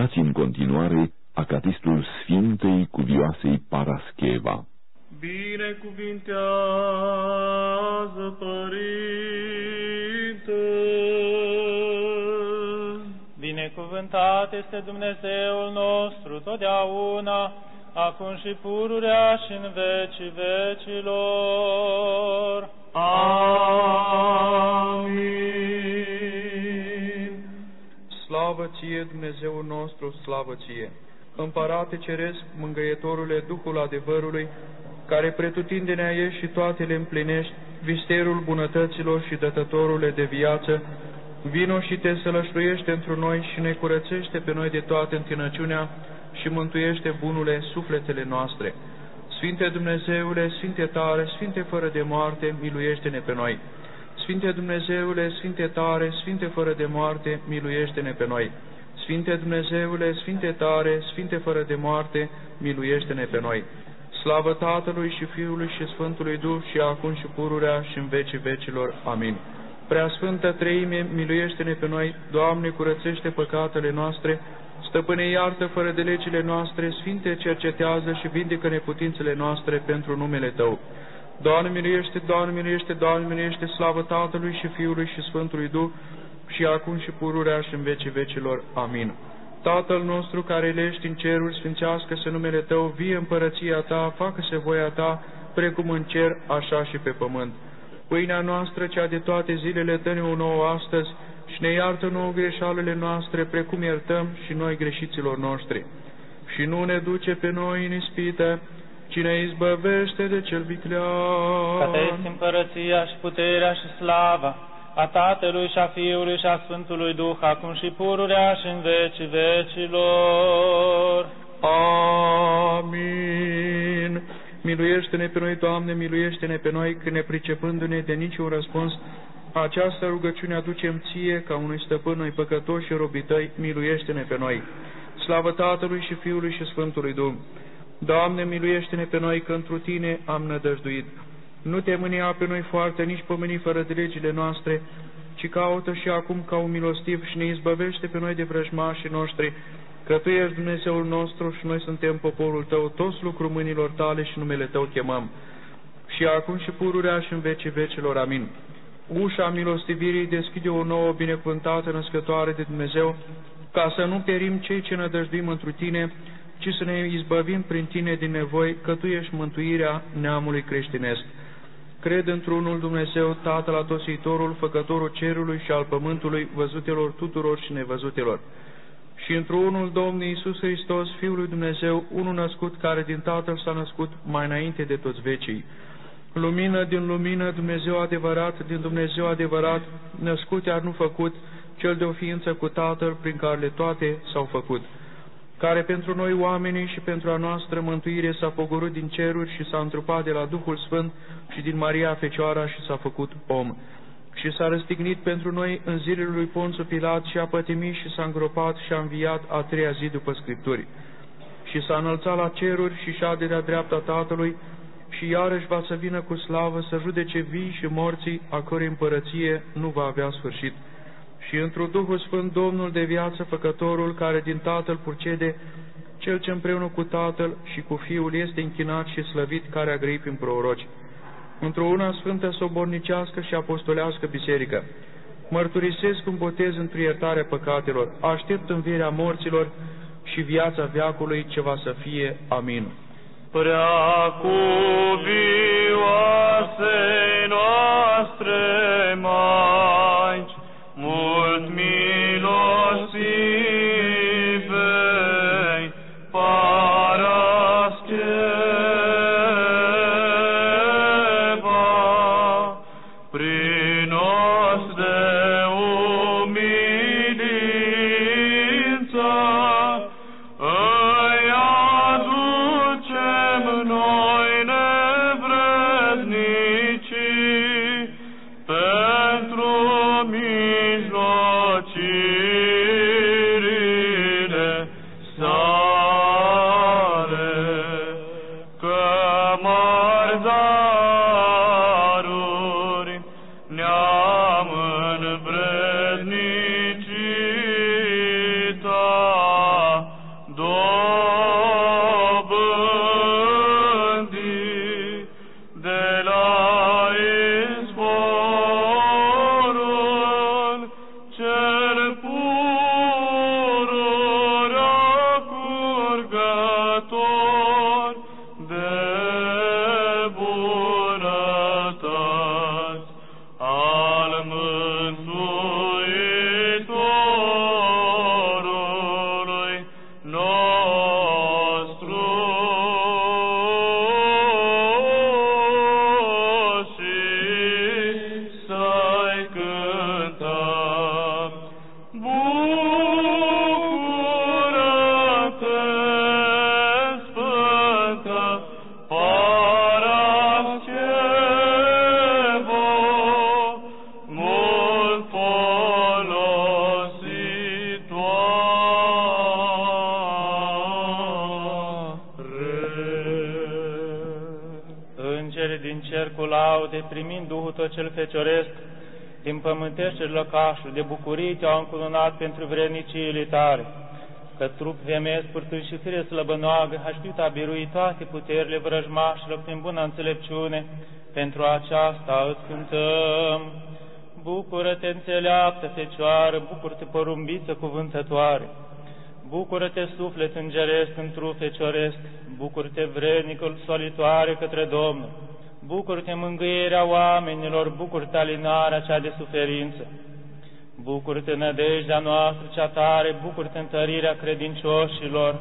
Ascultați în continuare acatistul Sfintei Cuvioasei Parascheva. Binecuvintează, Părinte! Binecuvântat este Dumnezeul nostru totdeauna, acum și pururea și în vecii vecilor. Amin. Slavă ție, Dumnezeul nostru, slavă ție! Împărate Ceresc, mângăietorule, Duhul adevărului, care pretutindenea ești și toate le împlinești, visterul bunătăților și dătătorule de viață, vino și te sălășluiește întru noi și ne curățește pe noi de toată întinăciunea și mântuiește bunule sufletele noastre. Sfinte Dumnezeule, Sfinte tare, Sfinte fără de moarte, miluiește-ne pe noi. Sfinte Dumnezeule, Sfinte tare, Sfinte fără de moarte, miluiește-ne pe noi. Sfinte Dumnezeule, Sfinte tare, Sfinte fără de moarte, miluiește-ne pe noi. Slavă Tatălui și Fiului și Sfântului Duh și acum și pururea și în vecii vecilor. Amin. Preasfântă Treime, miluiește-ne pe noi, Doamne, curățește păcatele noastre, Stăpâne, iartă fără de legile noastre, Sfinte, cercetează și vindecă neputințele noastre pentru numele Tău. Doamne, miluiește, Doamne, miluiește, Doamne, miluiește, slavă Tatălui și Fiului și Sfântului Duh, și acum și pururea și în vecii vecilor. Amin. Tatăl nostru care lești în ceruri, sfințească-se numele Tău, vie împărăția Ta, facă-se voia Ta, precum în cer, așa și pe pământ. Pâinea noastră, cea de toate zilele, dă-ne o nouă astăzi și ne iartă nouă greșalele noastre, precum iertăm și noi greșiților noștri. Și nu ne duce pe noi în ispită, ci ne izbăvește de cel viclean. Că te este împărăția și puterea și slava a Tatălui și a Fiului și a Sfântului Duh, acum și pururea și în vecii vecilor. Amin. Miluiește-ne pe noi, Doamne, miluiește-ne pe noi, când ne pricepându-ne de niciun răspuns, această rugăciune aducem ție, ca unui stăpân noi păcătoși și robii tăi, miluiește-ne pe noi. Slavă Tatălui și Fiului și Sfântului Duh. Doamne, miluiește-ne pe noi, că întru Tine am nădăjduit. Nu te mânia pe noi foarte, nici pomeni fără de legile noastre, ci caută și acum ca un milostiv și ne izbăvește pe noi de vrăjmașii noștri, că Tu ești Dumnezeul nostru și noi suntem poporul Tău, toți lucru mâinilor Tale și numele Tău chemăm. Și acum și pururea și în vecii vecilor. Amin. Ușa milostivirii deschide o nouă binecuvântată născătoare de Dumnezeu, ca să nu perim cei ce nădăjduim întru Tine, ci să ne izbăvim prin Tine din nevoi, că Tu ești mântuirea neamului creștinesc. Cred într-unul Dumnezeu, Tatăl Atositorul, Făcătorul cerului și al pământului, văzutelor tuturor și nevăzutelor. Și într-unul Domnul Iisus Hristos, Fiul lui Dumnezeu, unul născut, care din Tatăl s-a născut mai înainte de toți vecii. Lumină din lumină, Dumnezeu adevărat, din Dumnezeu adevărat, născut iar nu făcut, cel de o ființă cu Tatăl, prin care le toate s-au făcut care pentru noi oamenii și pentru a noastră mântuire s-a pogorât din ceruri și s-a întrupat de la Duhul Sfânt și din Maria Fecioara și s-a făcut om. Și s-a răstignit pentru noi în zilele lui Ponțu Pilat și a pătimit și s-a îngropat și a înviat a treia zi după Scripturi. Și s-a înălțat la ceruri și șade de-a dreapta Tatălui și iarăși va să vină cu slavă să judece vii și morții, a cărei împărăție nu va avea sfârșit și într Duhul Sfânt Domnul de viață, Făcătorul, care din Tatăl purcede, Cel ce împreună cu Tatăl și cu Fiul este închinat și slăvit, care a grăit prin proroci. Într-o una sfântă, sobornicească și apostolească biserică, mărturisesc un botez într iertarea păcatelor, aștept învierea morților și viața veacului ce va să fie. Amin. Prea cuvioase noastre Maici, mult milostiv primind Duhul tot cel fecioresc, din pământește lăcașul, de bucurii te-au încununat pentru vredniciile tale, că trup vemez, purtând și fire slăbănoagă, a știut a birui toate puterile vrăjmașilor prin bună înțelepciune, pentru aceasta îți cântăm. Bucură-te, înțeleaptă Fecioară, bucură-te, porumbiță cuvântătoare, bucură-te, suflet îngeresc, într fecioresc, bucură-te, vrednicul solitoare către Domnul, bucură-te, mângâierea oamenilor, bucură-te, alinarea cea de suferință, bucură-te, nădejdea noastră cea tare, bucură-te, întărirea credincioșilor,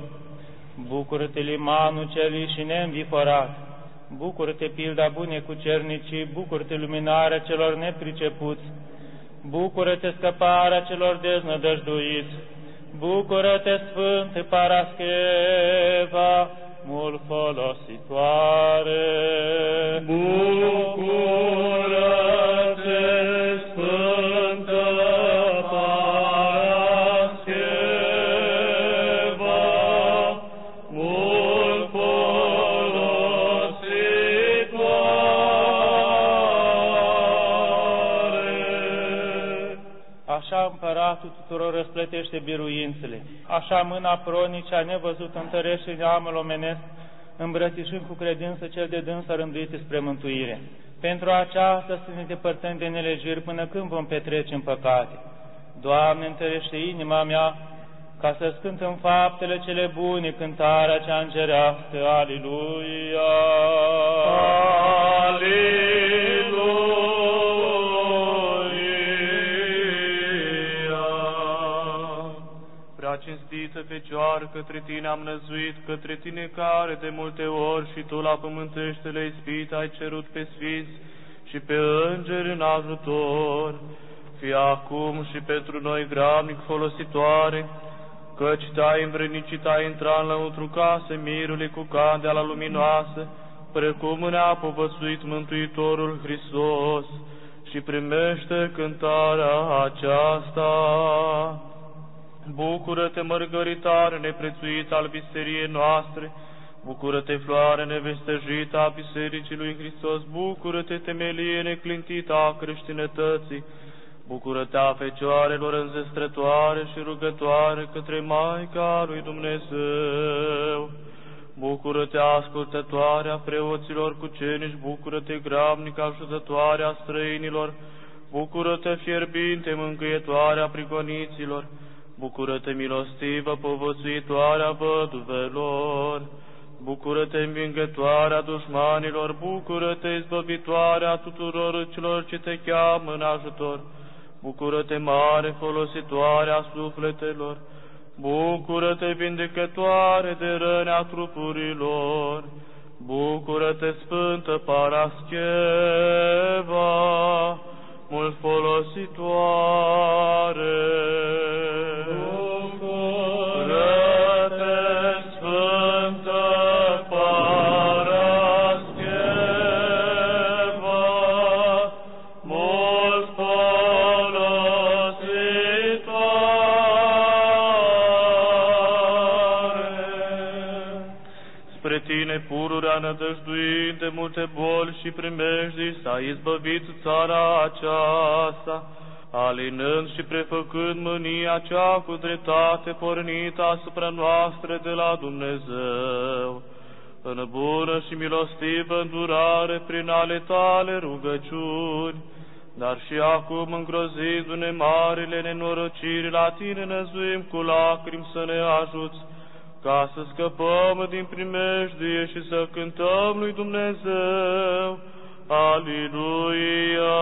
bucură-te, limanul cel și neînviforat, bucură-te, pilda bune cu cernicii, bucură-te, luminarea celor nepricepuți, bucură-te, scăparea celor deznădăjduiți, bucură-te, Sfânte Parascheva, mult folositoare. Bucură-te, tuturor răsplătește biruințele, așa mâna pronicea nevăzut întărește neamul omenesc, îmbrățișând cu credință cel de dânsă rânduite spre mântuire. Pentru aceasta să ne depărtăm de nelejiri până când vom petrece în păcate. Doamne, întărește inima mea, ca să cânt în faptele cele bune cântarea cea îngerească. Aliluia! Aleluia. Cinstită Fecioară, către tine am năzuit, către tine care de multe ori și tu la pământeștele ispit ai cerut pe sfinți și pe îngeri în ajutor. Fie acum și pentru noi gramnic folositoare, căci te-ai învrednicit ai intra înăuntru case mirului cu candela luminoasă, precum ne-a povățuit Mântuitorul Hristos, și primește cântarea aceasta. Bucură-te, mărgăritare neprețuit al biseriei noastre, Bucură-te, floare nevestejită a Bisericii lui Hristos, Bucură-te, temelie neclintită a creștinătății, Bucură-te a fecioarelor înzestrătoare și rugătoare către Maica lui Dumnezeu. Bucură-te, ascultătoare a preoților cu cenici, bucură-te, grabnic ajutătoare a străinilor, bucură-te, fierbinte, mângâietoare a prigoniților, bucură-te, milostivă, povățuitoare a văduvelor, bucură-te, învingătoare a dușmanilor, bucură-te, izbăvitoare a tuturor celor ce te cheamă în ajutor, bucură-te, mare folositoare a sufletelor, Bucură-te, vindecătoare de răni a trupurilor, Bucură-te, Sfântă Parascheva, mult folositoare. Bucură-te, Sfântă Parascheva, mult folositoare. Spre tine pururea nădăjduind de multe boli și primejdii s-a izbăvit țara aceasta, alinând și prefăcând mânia cea cu dreptate pornită asupra noastră de la Dumnezeu. În bună și milostivă îndurare prin ale tale rugăciuni, dar și acum îngrozindu-ne marile nenorociri, la tine năzuim cu lacrimi să ne ajuți, ca să scăpăm din primejdie și să cântăm lui Dumnezeu. Aliluia!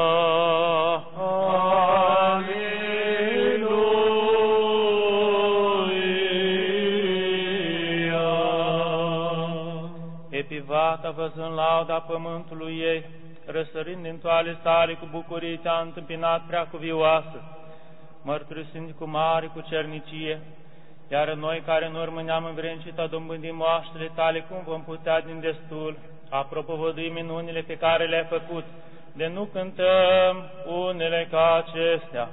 Aliluia! Epivata văzând lauda pământului ei, răsărind din toale sale cu bucurie te-a întâmpinat prea cuvioasă, mărturisind cu mare cu cernicie, iar noi care în urmă ne-am învrencit a dobândi moaștele tale, cum vom putea din destul a propovădui minunile pe care le-ai făcut, de nu cântăm unele ca acestea.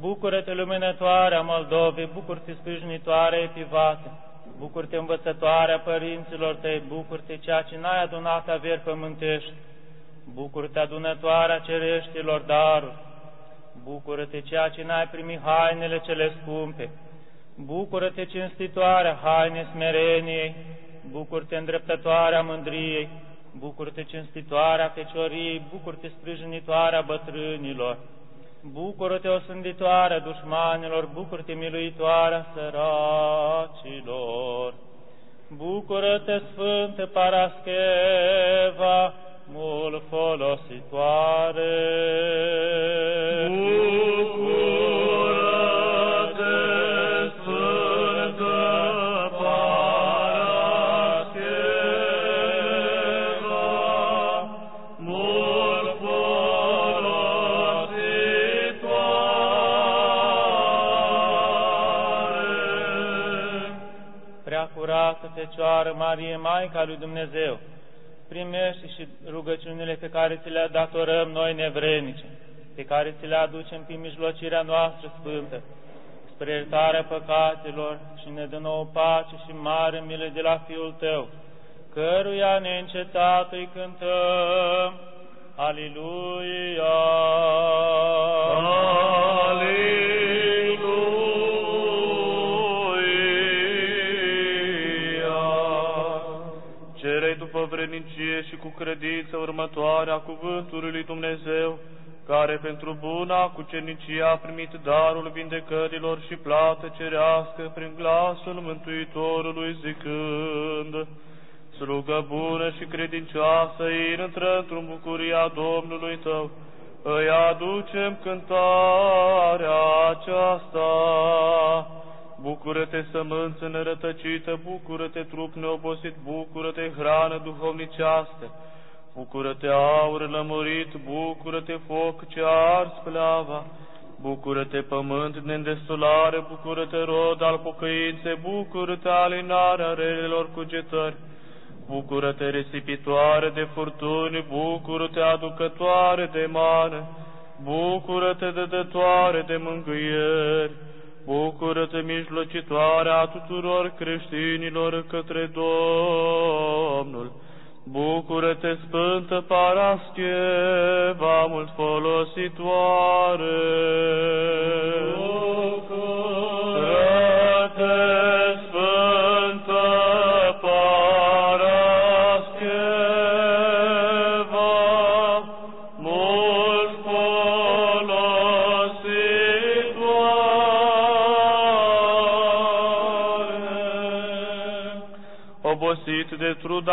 Bucură-te, luminătoarea Moldovei, bucură-te, sprijinitoare epivate, bucură-te, învățătoarea părinților tăi, bucură-te, ceea ce n-ai adunat averi pământești, Bucură-te adunătoarea cereștilor daruri, Bucură-te ceea ce n-ai primit hainele cele scumpe, Bucură-te cinstitoarea haine smereniei, Bucură-te îndreptătoarea mândriei, Bucură-te cinstitoarea fecioriei, Bucură-te sprijinitoarea bătrânilor, Bucură-te osânditoarea dușmanilor, Bucură-te miluitoarea săracilor, Bucură-te Sfântă Parascheva, mult folositoare. Bucură-te, Fecioară Marie, Maica lui Dumnezeu, primește și rugăciunile pe care ți le datorăm noi nevrenice, pe care ți le aducem prin mijlocirea noastră sfântă, spre iertarea păcatelor și ne dă nouă pace și mare milă de la Fiul Tău, căruia neîncetat îi cântăm. Aliluia! Cere credință următoarea cuvântului lui Dumnezeu, care pentru buna cucernicie a primit darul vindecărilor și plată cerească prin glasul Mântuitorului zicând, Slugă bună și credincioasă, intră într-un bucuria Domnului tău, îi aducem cântarea aceasta. Bucură-te sămânță nerătăcită, bucură-te trup neobosit, bucură-te hrană duhovnicească, bucură-te aur lămurit, bucură-te foc ce ars plava, bucură-te pământ de îndestulare, bucură-te rod al pocăinței, bucură-te alinarea relelor cugetări, bucură-te risipitoare de furtuni, bucură-te aducătoare de mană, bucură-te dădătoare de mângâieri, Bucură-te, mijlocitoarea tuturor creștinilor către Domnul. Bucură-te, Sfântă Parascheva, mult folositoare. Bucură-te,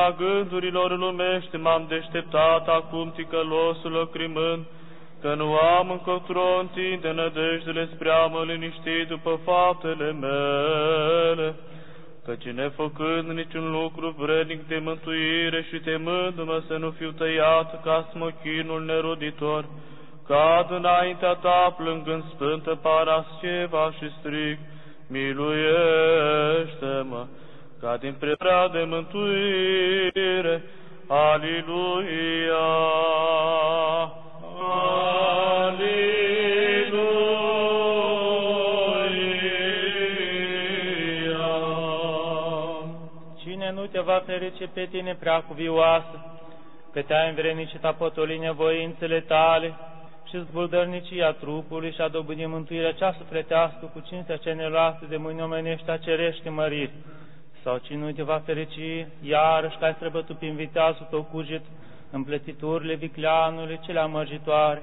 de truda gândurilor lumești, m-am deșteptat acum ticălosul lăcrimând, că nu am încotro întinde nădejdele spre a mă liniști după faptele mele, căci nefăcând niciun lucru vrednic de mântuire și temându-mă să nu fiu tăiat ca smochinul neroditor, cad înaintea ta plângând Sfântă Parasceva și strig, miluiește-mă, ca din prea de mântuire, Aliluia! Aliluia! Cine nu te va ferice pe tine prea cuvioasă, că te-ai învrednicit a potoli nevoințele tale și zbuldărnicia trupului și a dobândit mântuirea cea sufletească cu cinstea ce ne lasă de mâini omenești a cerești măriri, sau cine nu te va ferici, iarăși că ai străbătut prin viteazul tău cuget, împletiturile vicleanului cele amăjitoare,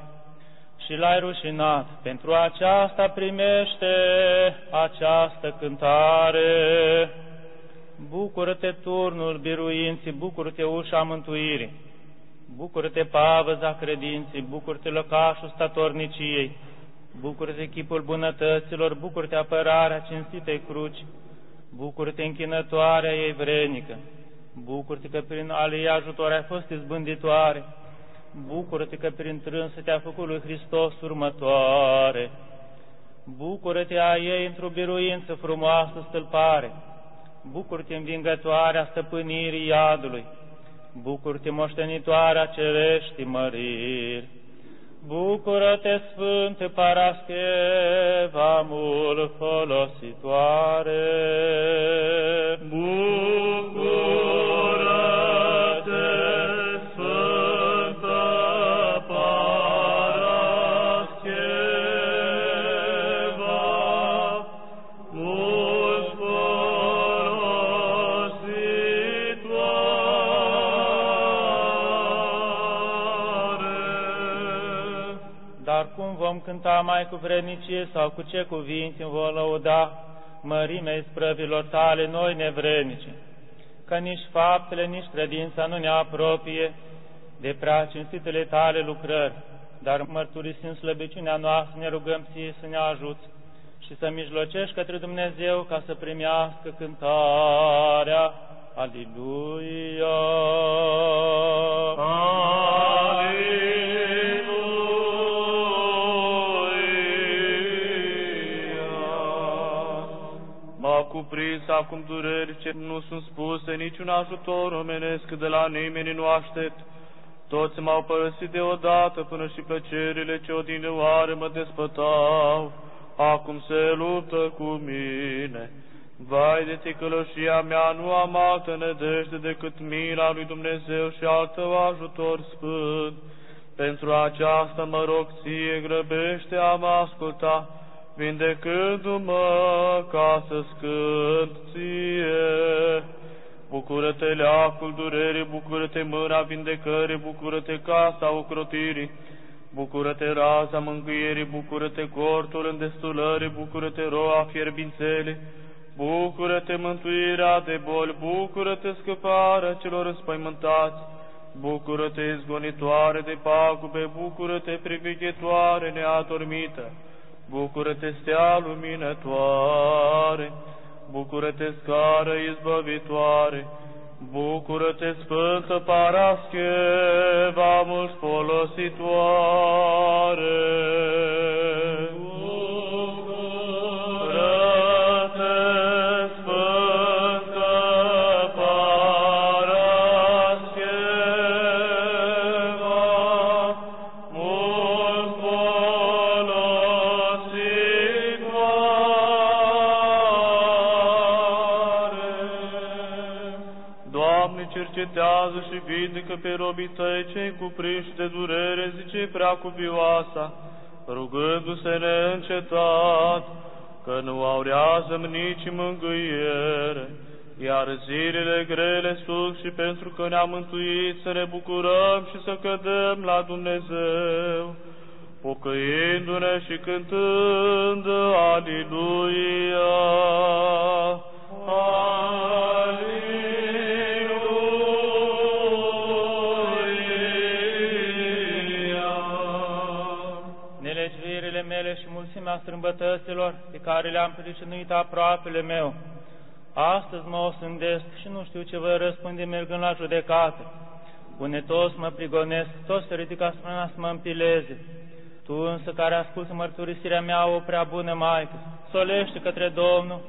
și l-ai rușinat. Pentru aceasta primește această cântare. Bucură-te turnul biruinții, bucură-te ușa mântuirii, bucură-te pavăza credinței, bucură-te lăcașul statorniciei, bucură-te chipul bunătăților, bucură-te apărarea cinstitei cruci, bucură-te închinătoarea ei vrenică, bucură-te că prin ale ei ajutor ai fost izbânditoare, bucură-te că prin trânsă te-a făcut lui Hristos următoare, bucură-te a ei într-o biruință frumoasă stâlpare, bucură-te învingătoarea stăpânirii iadului, bucură-te moștenitoarea cerești măriri, Bucură-te, Sfântă Parascheva, mult folositoare! Bucură-te, cum vom cânta mai cu vrednicie sau cu ce cuvinte vom lăuda mărimea isprăvilor tale noi nevrednice, că nici faptele, nici credința nu ne apropie de prea cinstitele tale lucrări, dar mărturisim slăbiciunea noastră, ne rugăm ție să ne ajuți și să mijlocești către Dumnezeu ca să primească cântarea. Aleluia! Acum dureri ce nu sunt spuse, niciun ajutor omenesc de la nimeni nu aștept. Toți m-au părăsit deodată până și plăcerile ce odinioare mă despătau, acum se luptă cu mine. Vai de ticălășia mea, nu am altă nedejde decât mila lui Dumnezeu și al tău ajutor sfânt. Pentru aceasta mă rog ție, grăbește a mă asculta, vindecându-mă ca să scânt ție. Bucură-te leacul durerii, bucură-te mâna vindecării, bucură-te casa ocrotirii, bucură-te raza mângâierii, bucură-te cortul îndestulării, bucură-te roa fierbințele, bucură-te mântuirea de boli, bucură-te scăparea celor înspăimântați, bucură-te izgonitoare de pagube, bucură-te privighetoare neadormită, bucură-te stea luminătoare, bucură-te scară izbăvitoare, bucură-te Sfântă Parascheva mult folositoare. Cercetează și vindecă pe robii tăi cei cuprinși de durere, zice prea cuvioasa, rugându-se neîncetat, că nu aurează nici mângâiere, iar zilele grele sunt și pentru că ne-am mântuit să ne bucurăm și să cădem la Dumnezeu, pocăindu-ne și cântând Aliluia. Aliluia. Și mulțimea strâmbătăților pe care le-am pricinuit aproapele meu, astăzi mă osândesc și nu știu ce voi răspunde mergând la judecată. Pune toți mă prigonesc, toți se ridică asupra mea să mă împileze. Tu însă care asculți mărturisirea mea, o prea bună Maică, solește către Domnul,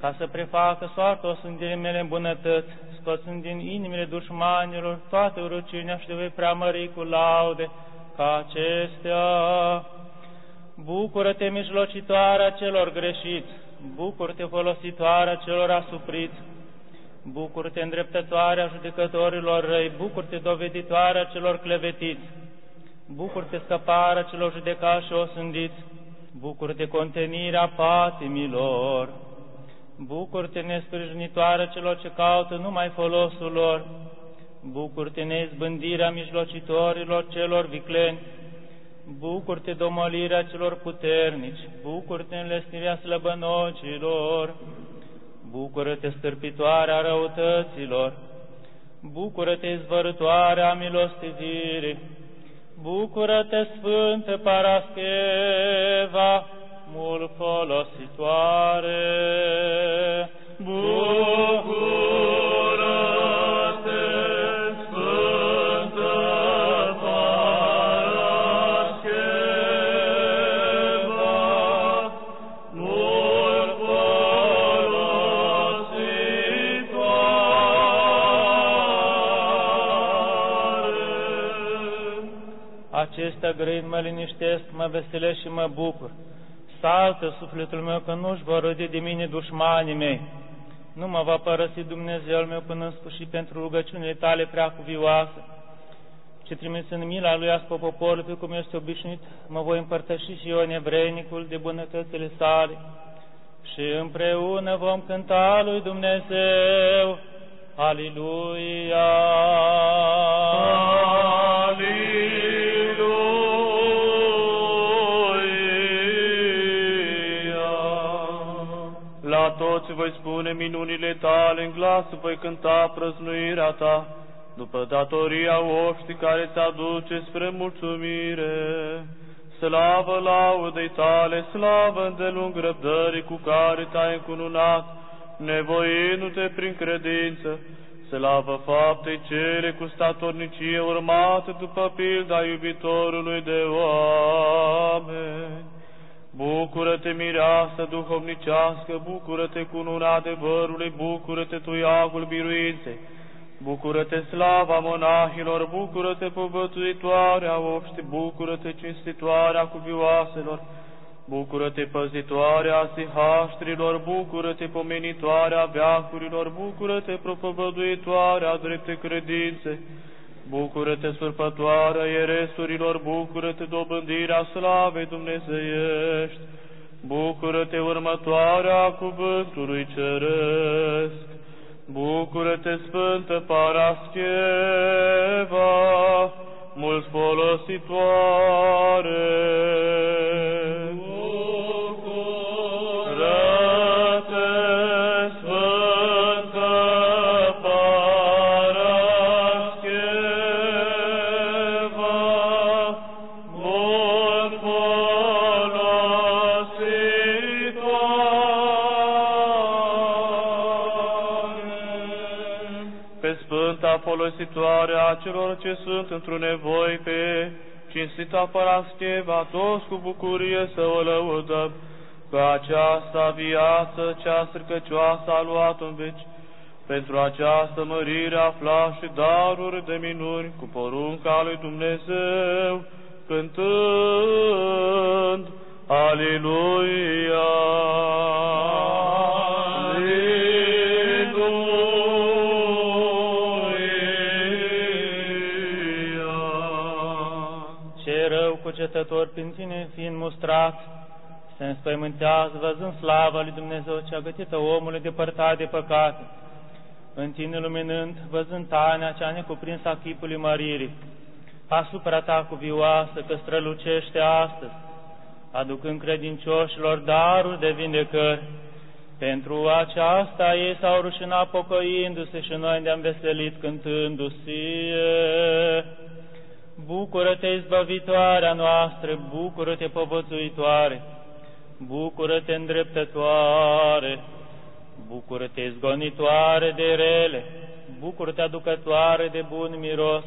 ca să prefacă soarta osândirii mele în bunătăți, scoțând din inimile dușmanilor toate urăciunea și de vei preamări cu laude ca acestea. Bucură-te, mijlocitoarea celor greșiți, bucură-te, folositoarea celor asupriți, bucură-te, îndreptătoarea judecătorilor răi, bucură-te, doveditoarea celor clevetiți, bucură-te, scăparea celor judecați și osândiți, bucură-te, contenirea patimilor, bucură-te, nesprijinitoare celor ce caută numai folosul lor, bucură-te, neizbândirea mijlocitorilor celor vicleni, bucură-te, domolirea celor puternici, bucură-te, înlesnirea slăbănocilor, bucură-te, stârpitoarea răutăților, bucură-te, izvărătoarea milostivirii, bucură-te, Sfântă Parascheva, mult folositoare. Bucură-te, Acestea grăind mă liniștesc, mă veselesc și mă bucur. Saltă sufletul meu că nu-și vor râde de mine dușmanii mei. Nu mă va părăsi Dumnezeul meu până în sfârșit pentru rugăciunile tale prea cuvioase. Ce trimis în mila lui asupra poporul, pe cum este obișnuit, mă voi împărtăși și eu nevreinicul de bunătățile sale. Și împreună vom cânta lui Dumnezeu. Aliluia! Spune minunile tale, în glasul voi cânta prăznuirea ta, după datoria oștii care ți aduce spre mulțumire. Slavă laudei tale, slavă îndelung răbdării cu care te-ai încununat, nevoindu-te prin credință, slavă faptei cele cu statornicie urmate după pilda iubitorului de oameni. Bucură-te, mireasă duhovnicească, bucură-te cu luna adevărului, bucură-te tu iagul biruinței, bucură-te slava monahilor, bucură-te povățuitoarea obști, bucură-te cinstitoarea cuvioaselor, bucură-te păzitoarea sihaștrilor, bucură-te pomenitoarea veacurilor, bucură-te propovăduitoarea drepte credințe, Bucură-te, surpătoarea ieresurilor, bucură-te, dobândirea slavei dumnezeiești, bucură-te, următoarea cuvântului ceresc, bucură-te, Sfântă Parascheva, mult folositoare. Folositoare a celor ce sunt într-o nevoi pe cinstita Parascheva, toți cu bucurie să o lăudăm, că aceasta viață, cea stricăcioasă a luat în veci, pentru această mărire afla și daruri de minuni cu porunca lui Dumnezeu, cântând Aleluia! Cugetător prin tine fiind mustrat, se înspăimântează văzând slava lui Dumnezeu cea gătită omului depărtat de păcate, în tine luminând, văzând tainea cea necuprinsă a chipului măririi, asupra ta cuvioasă că strălucește astăzi, aducând credincioșilor daruri de vindecări. Pentru aceasta ei s-au rușinat pocăindu-se și noi ne-am veselit cântându-se. Bucură-te, izbăvitoarea noastră, bucură-te, povățuitoare, bucură-te, îndreptătoare, bucură-te, izgonitoare de rele, bucură-te, aducătoare de bun miros,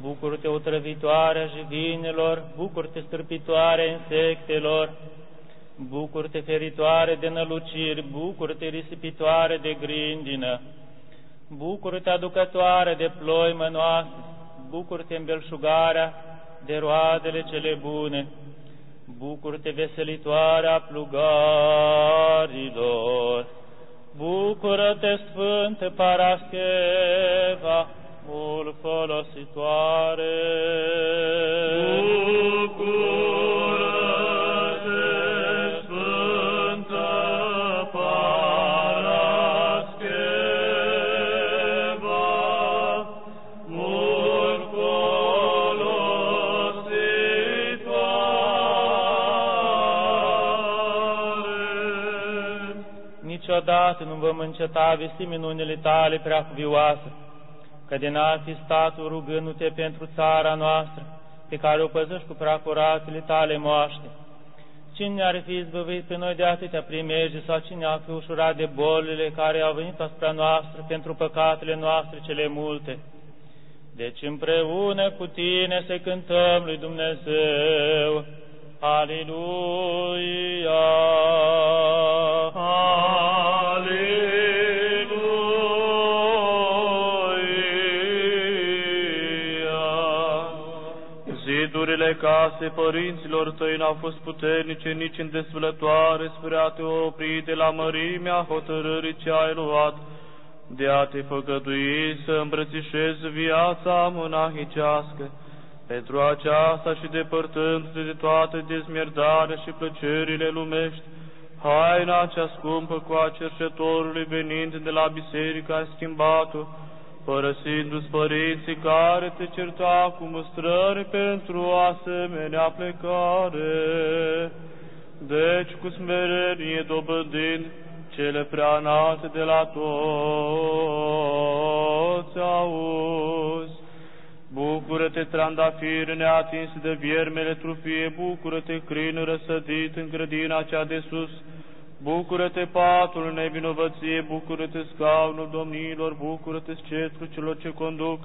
bucură-te, otrăvitoare a jivinilor, bucură-te, stârpitoare insectelor, bucură-te, feritoare de năluciri, bucură-te, risipitoare de grindină, bucură-te, aducătoare de ploi mănoase, bucur-te belșugarea de roadele cele bune, bucur-te veselitoarea plugarilor, bucură-te Sfântă Parascheva, mult folositoare. Bucură! Niciodată nu vom înceta vesti minunile tale prea cuvioase, că din a fi statul rugându-te pentru țara noastră, pe care o păzești cu prea curatele tale moaște. Cine ar fi izbăvit pe noi de atâtea primejdii sau cine ar fi ușurat de bolile care au venit asupra noastră pentru păcatele noastre cele multe? Deci împreună cu tine să cântăm lui Dumnezeu. Aleluia! Zidurile case părinților tăi n-au fost puternice nici în desfălătoare spre a te opri de la mărimea hotărârii ce ai luat, de a te făgădui să îmbrățișezi viața monahicească. Pentru aceasta și depărtându-te de toate dezmierdarea și plăcerile lumești, haina cea scumpă cu a cerșetorului venind de la biserică ai schimbat-o, părăsindu-ți părinții care te certa cu mustrări pentru o asemenea plecare. Deci, cu smerenie dobândind cele prea înalte de la toți auzi. Bucură-te, trandafir neatins de viermele trufie, bucură-te, crin răsădit în grădina cea de sus, Bucură-te, patul nevinovăție, bucură-te, scaunul domnilor, bucură-te, scetrul celor ce conduc,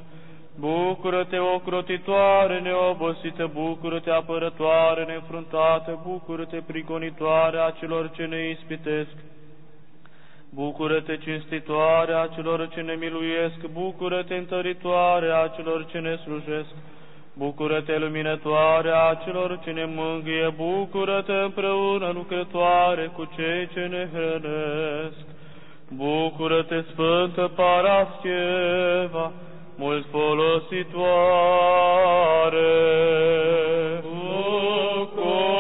Bucură-te, o crotitoare neobosită, bucură-te, apărătoare neînfruntată, bucură-te, prigonitoare a celor ce ne ispitesc. Bucură-te, cinstitoare a celor ce ne miluiesc, bucură-te, întăritoare a celor ce ne slujesc. Bucură-te, luminătoare a celor ce ne mângâie, bucură-te împreună lucrătoare cu cei ce ne hrănesc. Bucură-te, Sfântă Parascheva, mult folositoare. Bucură-te,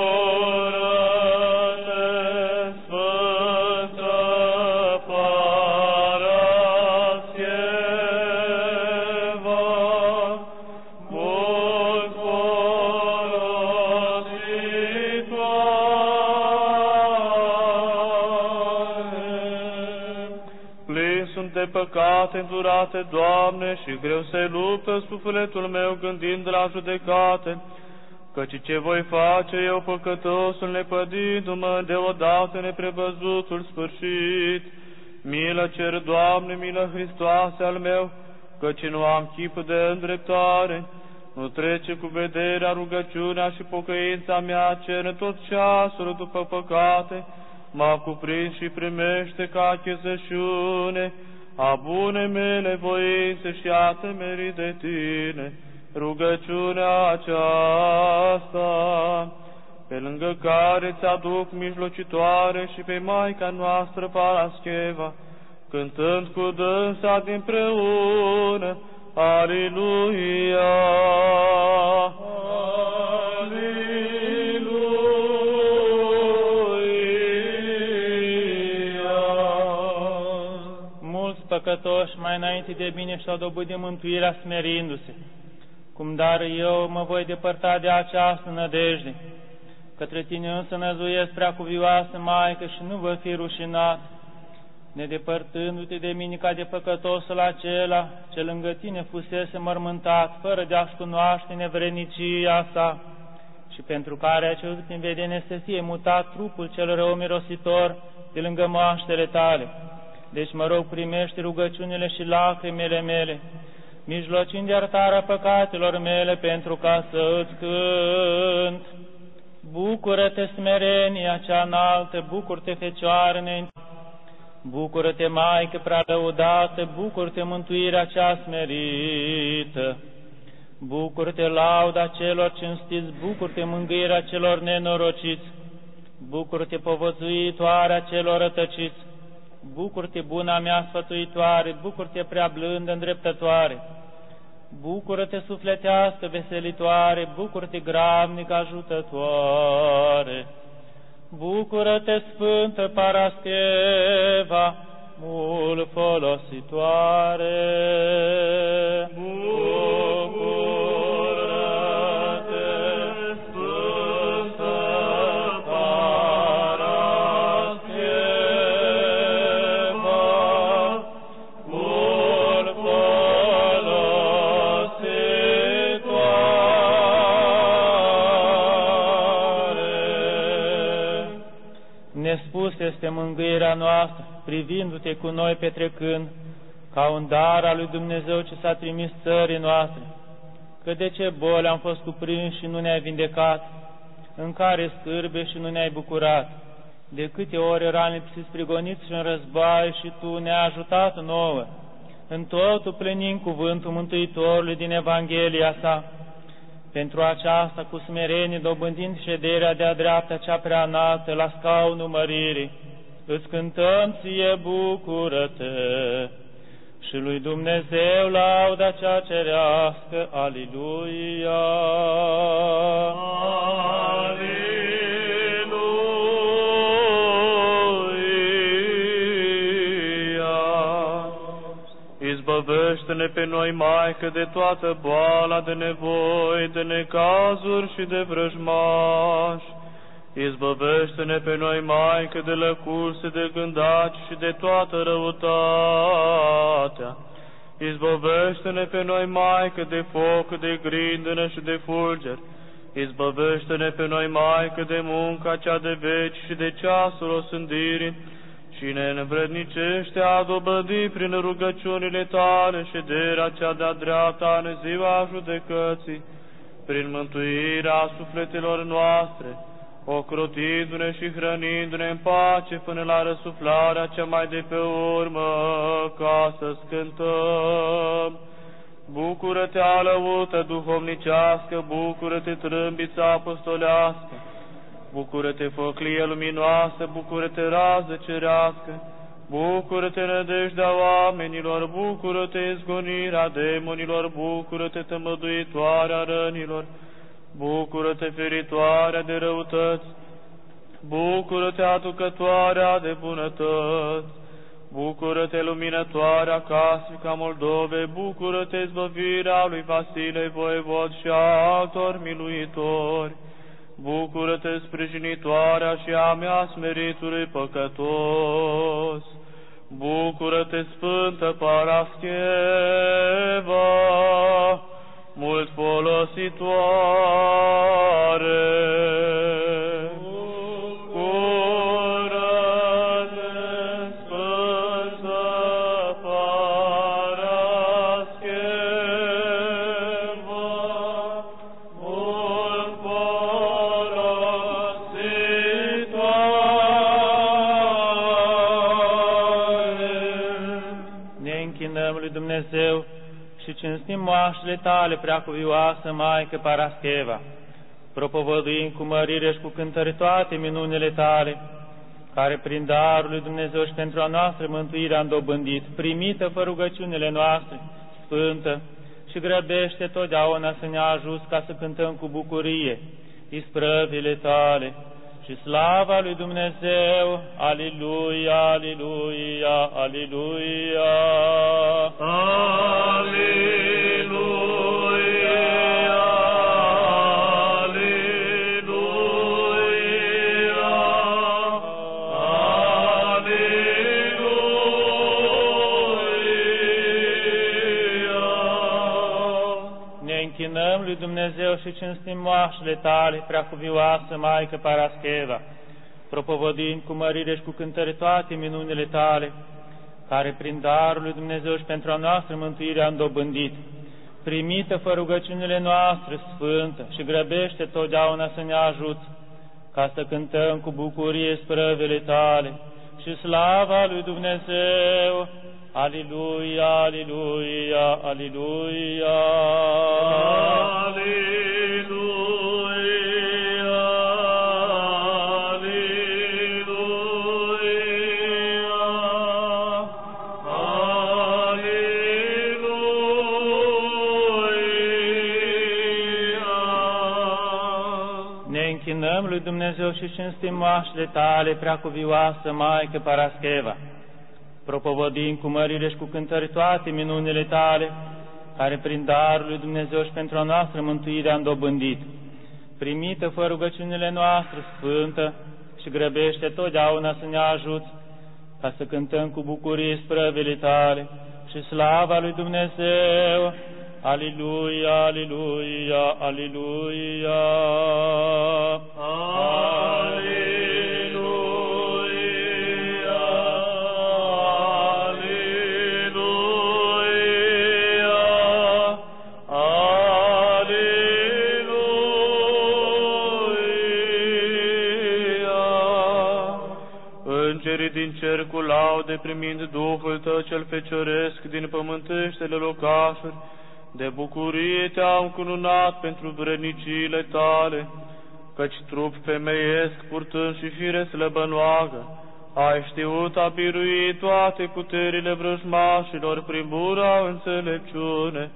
îndurate, Doamne, și greu se luptă sufletul meu gândind la judecate, căci ce voi face eu păcătosul nepădindu-mă deodată neprevăzutul sfârșit. Milă cer, Doamne, milă Hristoase al meu, căci nu am chip de îndreptare, nu trece cu vederea rugăciunea și pocăința mea, cer tot ceasul după păcate, m-a cuprins și primește ca chezășune a bune mele voințe și a temerii de tine. Rugăciunea aceasta, pe lângă care ți-aduc mijlocitoare și pe Maica noastră Parascheva, cântând cu dânsa din preună, Aliluia! Păcătoși mai înainte de mine și-au dobândit mântuirea smerindu-se. Cum dar eu mă voi depărta de această nădejde. Către tine însă năzuiesc prea cuvioasă, Maică, și nu vă fi rușinat, nedepărtându-te de mine ca de păcătosul acela, ce lângă tine fusese mormântat, fără de a-și cunoaște nevrenicia sa, și pentru care a cerut în vedenie să fie mutat trupul cel rău mirositor de lângă moaștele tale. Deci mă rog, primește rugăciunile și lacrimile mele, mijlocind iertarea păcatelor mele pentru ca să îți cânt. Bucură-te, smerenia cea înaltă, bucură-te, Fecioară neînt- Bucură-te, Maică prea lăudată, bucură-te, mântuirea cea smerită. Bucură-te, lauda celor cinstiți, bucură-te, mângâierea celor nenorociți. Bucură-te, povățuitoarea celor rătăciți. Bucură-te, buna mea sfătuitoare, bucură-te, prea blândă, îndreptătoare. Bucură-te, sufletească, veselitoare, bucură-te, gravnic ajutătoare. Bucură-te, Sfântă Parascheva, mult folositoare. Bucură-te, Nespus este mângâierea noastră, privindu-te cu noi petrecând, ca un dar al lui Dumnezeu ce s-a trimis țării noastre. Că de ce boli am fost cuprinși și nu ne-ai vindecat, în care scârbe și nu ne-ai bucurat, de câte ori eram lipsiți prigoniți și în război și Tu ne-ai ajutat nouă, în totul plănim cuvântul Mântuitorului din Evanghelia sa, pentru aceasta, cu smerenie, dobândind șederea de-a dreapta cea prea înaltă la scaunul măririi, îți cântăm ție bucură-te și lui Dumnezeu lauda cea cerească, Aliluia! Aleluia! Izbăvește-ne pe noi, Maică, de toată boala, de nevoi, de necazuri și de vrăjmași. Izbăvește-ne pe noi, Maică, de lăcurse, de gândaci și de toată răutatea. Izbăvește-ne pe noi, Maică, de foc, de grindină și de fulger. Izbăvește-ne pe noi, Maică, de munca cea de veci și de ceasul osândirii și ne învrednicește a dobădi prin rugăciunile tale șederea cea de-a dreapta în ziua judecății, prin mântuirea sufletelor noastre, ocrotindu-ne și hrănindu-ne în pace până la răsuflarea cea mai de pe urmă, ca să scântăm. Bucură-te, alăută duhovnicească, bucură-te, trâmbița apostolească, bucură-te, făclie luminoasă, bucură-te, rază cerească, bucură-te, nădejdea oamenilor, bucură-te, izgonirea demonilor, bucură-te, tămăduitoarea rănilor, bucură-te, feritoarea de răutăți, bucură-te, aducătoarea de bunătăți, bucură-te, luminătoarea casnică Moldovei, bucură-te, zbăvirea lui Vasile Voievod și altor miluitori, bucură-te, sprijinitoarea și a mea smeritului păcătos, bucură-te, Sfântă Parascheva, mult folositoare. Cinstim moașele tale, preacuvioasă Maică Parascheva, propovăduim cu mărire și cu cântări toate minunile tale, care prin darul lui Dumnezeu și pentru a noastră mântuire am dobândit, primită fă rugăciunile noastre, sfântă, și grăbește totdeauna să ne ajut ca să cântăm cu bucurie isprăvile tale și slava lui Dumnezeu, Aliluia, Aliluia, Aliluia. Ne închinăm lui Dumnezeu și cinstim moașele tale, preacuvioasă Maică Parascheva, propovădind cu mărire și cu cântări toate minunile tale, care prin darul lui Dumnezeu și pentru a noastră mântuire am dobândit. Primită fă rugăciunile noastre, Sfântă, și grăbește totdeauna să ne ajuți, ca să cântăm cu bucurie sprăvele tale și slava lui Dumnezeu. Aliluia, aliluia, aliluia. Ne închinăm lui Dumnezeu și cinstim moașele tale, preacuvioasă Maică Parascheva, propovădim cu mărire și cu cântări toate minunile tale, care prin darul lui Dumnezeu și pentru a noastră mântuire am dobândit. Primită fă rugăciunile noastre, Sfântă, și grăbește totdeauna să ne ajuți, ca să cântăm cu bucurie sprăvile tale și slava lui Dumnezeu. Aliluia, aliluia, aliluia. Îngerii din cer cu laude primind Duhul Tău cel fecioresc din pământeștele locașuri, de bucurie te-am cununat pentru vredniciile tale, căci trup femeiesc purtând și fire slăbănoagă, ai știut a birui toate puterile vrăjmașilor prin bura înțelepciune,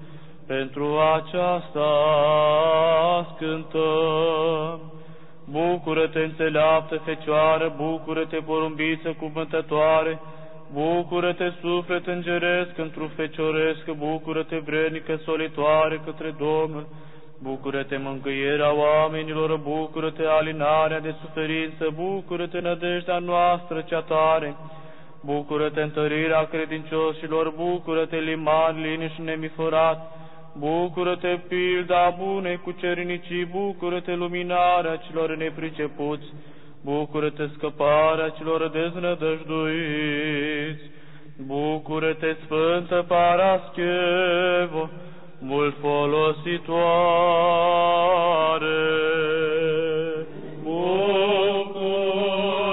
pentru aceasta scântăm. Bucură-te, înțeleaptă Fecioară, bucură-te, porumbiță cuvântătoare, bucură-te, suflet îngeresc, într-un fecioresc, bucură-te, vrednică solitoare către Domnul, Bucură-te mângâierea oamenilor, bucură-te alinarea de suferință, bucură-te nădejdea noastră cea tare, bucură-te întărirea credincioșilor, bucură-te liman liniș nemifurat, bucură-te pilda bunei cu cernicii, bucură-te luminarea celor nepricepuți, bucură-te scăparea celor deznădăjduiți, bucură-te Sfântă Paraschevo, mult folositoare. Bucură-te,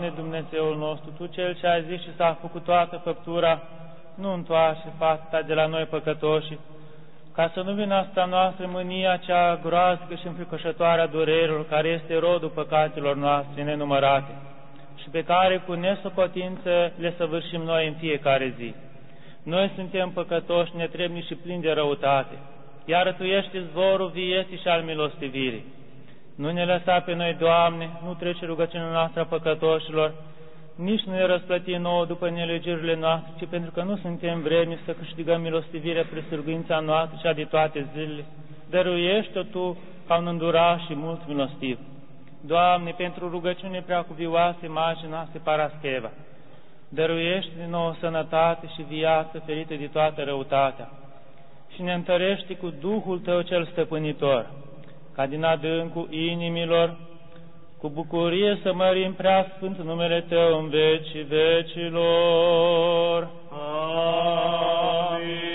Doamne Dumnezeul nostru, Tu cel ce ai zis și s-a făcut toată făptura, nu întoarce fata de la noi păcătoși, ca să nu vină asta noastră mânia cea groaznică și înfricoșătoare a durerilor, care este rodul păcatelor noastre nenumărate și pe care cu nesopotință le săvârșim noi în fiecare zi. Noi suntem păcătoși, netrebni și plini de răutate, iar Tu ești zvorul vieții și al milostivirii. Nu ne lăsa pe noi, Doamne, nu trece rugăciunea noastră a păcătoșilor, nici nu ne răsplăti nouă după nelegirile noastre, ci pentru că nu suntem vremi să câștigăm milostivirea presârguința noastră cea de toate zilele. Dăruiește-o Tu ca un înduraș și mult milostiv. Doamne, pentru rugăciune preacuvioase Maicii noastre Parascheva, dăruiește din nou sănătate și viață ferită de toată răutatea și ne întărește cu Duhul Tău cel stăpânitor, ca din adâncul inimilor, cu bucurie să mărim prea sfânt numele Tău în vecii vecilor. Amin.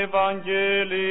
Evangelie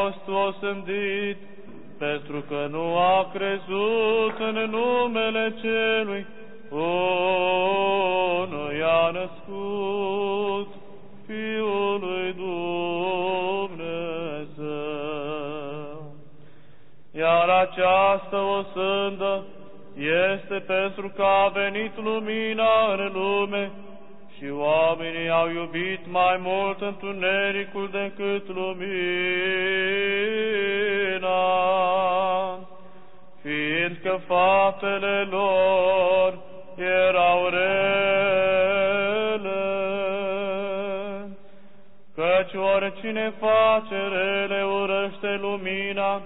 fost osândit, pentru că nu a crezut în numele Celui unui a născut Fiului Dumnezeu. Iar această osândă este pentru că a venit lumina în lume și oamenii au iubit mai mult întunericul decât lumina, fiindcă faptele lor erau rele. Căci oricine face rele urăște lumina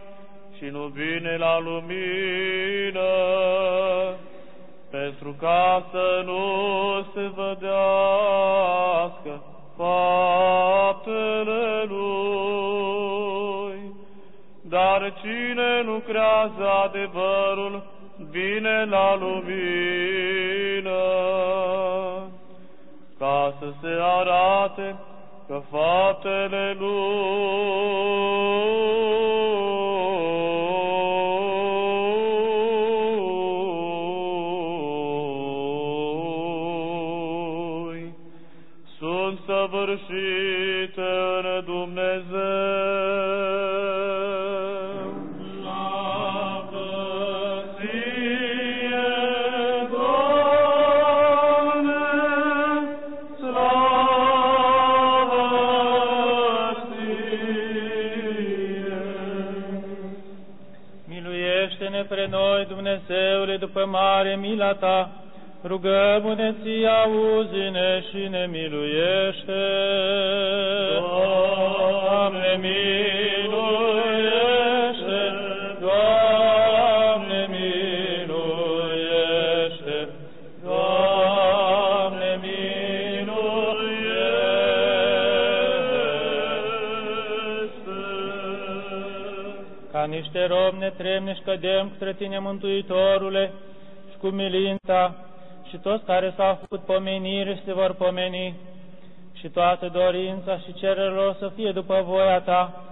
și nu vine la lumină, pentru ca să nu se vădească faptele lui. Dar cine lucrează adevărul, vine la lumină, ca să se arate că faptele lui după mare mila Ta, rugăm-ne ție, auzi-ne și ne miluiește. Doamne, miluiește! Robi netremniși cădem către Tine, Mântuitorule, și cu milința și toți care s-au făcut pomenire și se vor pomeni, și toată dorința și cererilor să fie după voia Ta,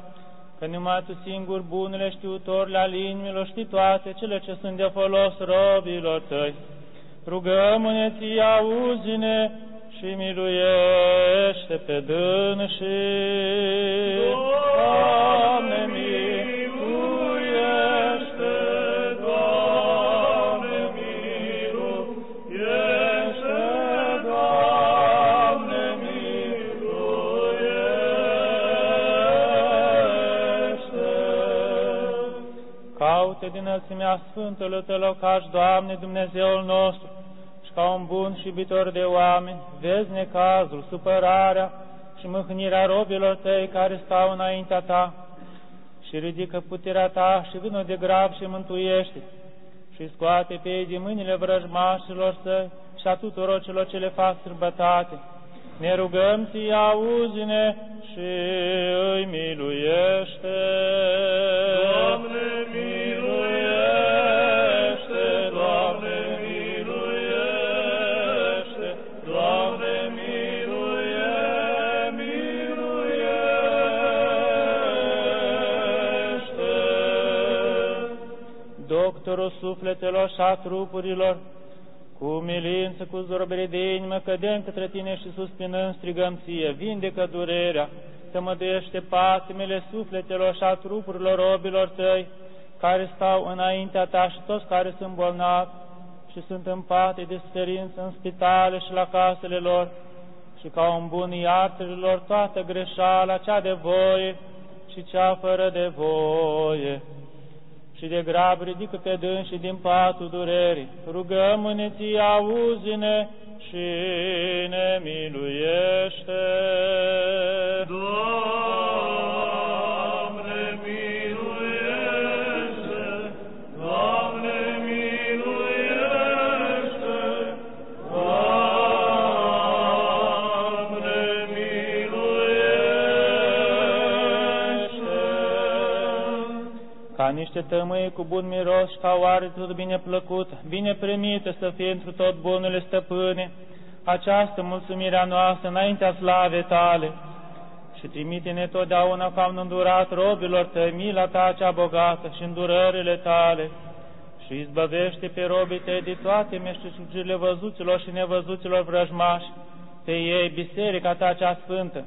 că numai Tu singur bunele știutorile al inimilor știi toate cele ce sunt de folos robilor Tăi. Rugăm-ne Ție, auzi-ne și miluiește pe dânsii. Doamne, miluiește, Caute din înălțimea Sfântului Tău locaș, Doamne, Dumnezeul nostru, și ca un bun și iubitor de oameni, vezi necazul, supărarea și mâhnirea robilor Tăi care stau înaintea Ta și ridică puterea Ta și vină de grab și mântuiește și scoate pe ei din mâinile vrăjmașilor Săi și a tuturor celor ce le fac sârbătate. Ne rugăm Ție, auzi-ne și îi miluiește. Doamne, doctorul sufletelor și a trupurilor, cu milință, cu zorbire de inimă, cădem către Tine și suspinând strigăm Ție, vindecă durerea, tămăduiește patimile sufletelor și a trupurilor robilor Tăi, care stau înaintea Ta și toți care sunt bolnavi și sunt în pate de suferință în spitale și la casele lor, și ca un bun iartă lor toată greșeala cea de voie și cea fără de voie. Și de grab ridică pe dânsii din patul durerii, rugăm-ne ție, auzi-ne și ne miluiește. Doamne, ca niște tămâie cu bun miros și ca oare tot bine plăcut, bine primite să fie întru tot bunurile stăpâne, această mulțumire a noastră înaintea slavei tale. Și trimite-ne totdeauna că am îndurat robilor tăi mila ta cea bogată și îndurările tale. Și izbăvește pe robii tăi de toate meșteșugirile văzuților și nevăzuților vrăjmași, pe ei biserica ta cea sfântă,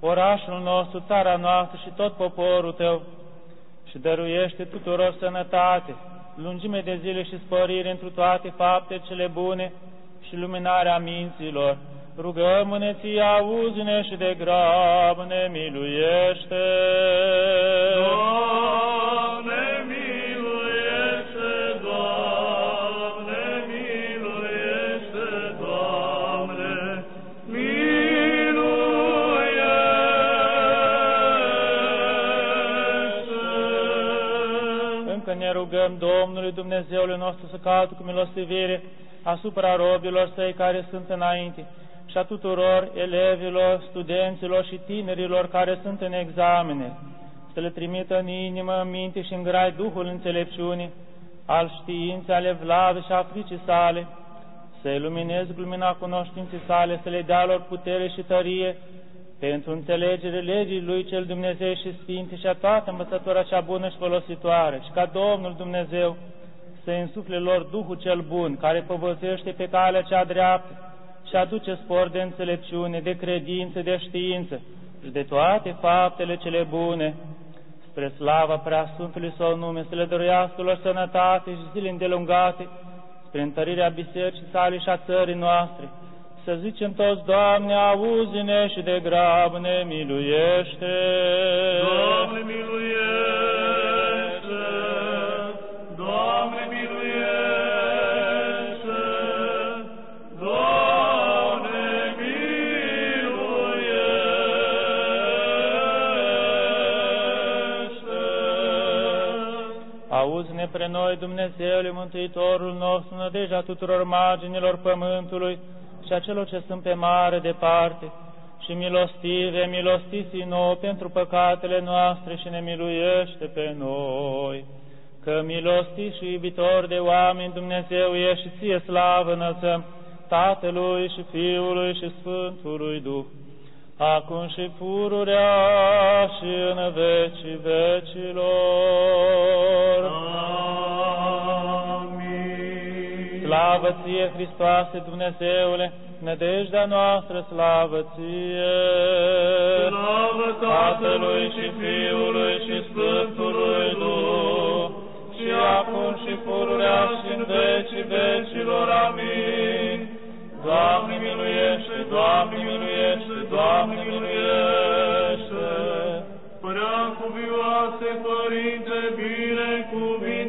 orașul nostru, țara noastră și tot poporul tău, și dăruiește tuturor sănătate, lungime de zile și sporire întru toate fapte cele bune și luminarea minților. Rugăm-ne ție, auzi-ne și de grab ne miluiește. Doamne, rugăm Domnului Dumnezeului nostru să cadă cu milostivire asupra robilor săi care sunt înainte și a tuturor elevilor, studenților și tinerilor care sunt în examene, să le trimită în inimă, în minte și în grai Duhul înțelepciunii, al științei, ale vlavei și a fricii sale, să ilumineze cu lumina cunoștinței sale, să le dea lor putere și tărie pentru înțelegere legii Lui cel Dumnezeu și Sfinte și a toată învățătura cea bună și folositoare, și ca Domnul Dumnezeu să însufle lor Duhul cel bun, care povățește pe calea cea dreaptă și aduce spor de înțelepciune, de credință, de știință și de toate faptele cele bune, spre slava preasfântului Său nume, să le dăruiască lor sănătate și zile îndelungate, spre întărirea bisericii sale și a țării noastre, să zicem toți, Doamne, auzi-ne și de grab ne miluiește. Doamne, miluiește! Doamne, miluiește! Doamne, miluiește! Auzi-ne pre noi, Dumnezeule, Mântuitorul nostru, nădejdea tuturor marginilor pământului și a celor ce sunt pe mare departe, și milostive, milostisi nouă pentru păcatele noastre și ne miluiește pe noi. Că milostiv și iubitor de oameni Dumnezeu e și ție slavă înălțăm Tatălui și Fiului și Sfântului Duh, acum și pururea și în vecii vecilor. Amin. Slavă ție, Hristoase, Dumnezeule, nădejdea noastră, slavă ție! Slavă Tatălui și Fiului și Sfântului Duh, și acum și pururea și în vecii vecilor. Amin. Doamne miluiește, Doamne miluiește, Doamne miluiește. Părea cuvioase, Părinte, binecuvintează.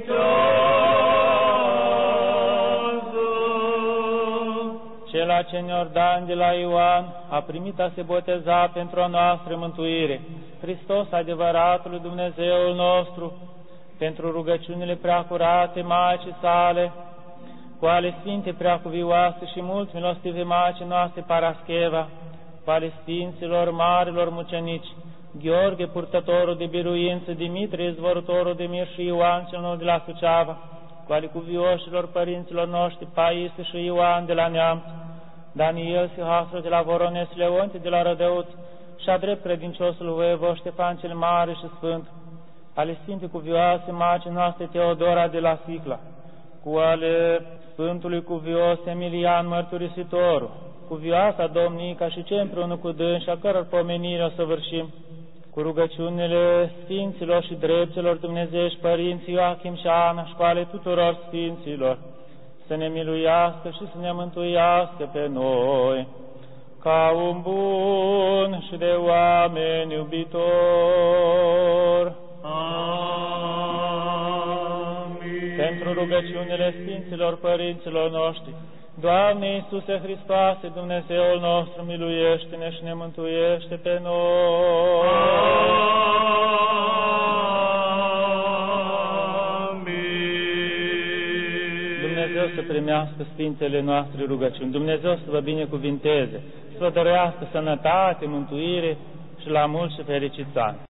Cela ce ne ordan de la Ioan a primit a se boteza pentru a noastră mântuire. Hristos, adevăratul Dumnezeul nostru, pentru rugăciunile preacurate Maicii sale, cu ale Sfinte Preacuvioase și mulți milostive Maicii noastre Parascheva, cu ale Sfinților Marilor Mucenici, Gheorghe, purtătorul de biruință, Dimitrie, izvorătorul de mir și Ioan, cel nou de la Suceava, cu ale cuvioșilor părinților noștri, Paisie și Ioan de la Neamț, Daniel Sihastru de la Vorones, Leonte de la Rădăuț, și a drept credinciosul Voievo Ștefan cel Mare și Sfânt, ale Sfinte Cuvioase Macii noastre Teodora de la Sicla, cu ale Sfântului Cuvios Emilian Mărturisitorul, cuvioasa Domnica și ce împreună cu dânsi, a căror pomenire o săvârșim, cu rugăciunile Sfinților și Dreptilor Dumnezeiești Părinții Ioachim și Ana și cu ale tuturor Sfinților, să ne miluiască și să ne mântuiască pe noi. ca un bun și de oameni iubitor. Amin. Pentru rugăciunile Sfinților Părinților noștri, Doamne Iisuse Hristoase, Dumnezeul nostru, miluiește-ne și ne mântuiește pe noi. Amin. Primească Sfintele noastre rugăciuni, Dumnezeu să vă binecuvinteze, să vă dărească sănătate, mântuire și la mulți și fericiți ani.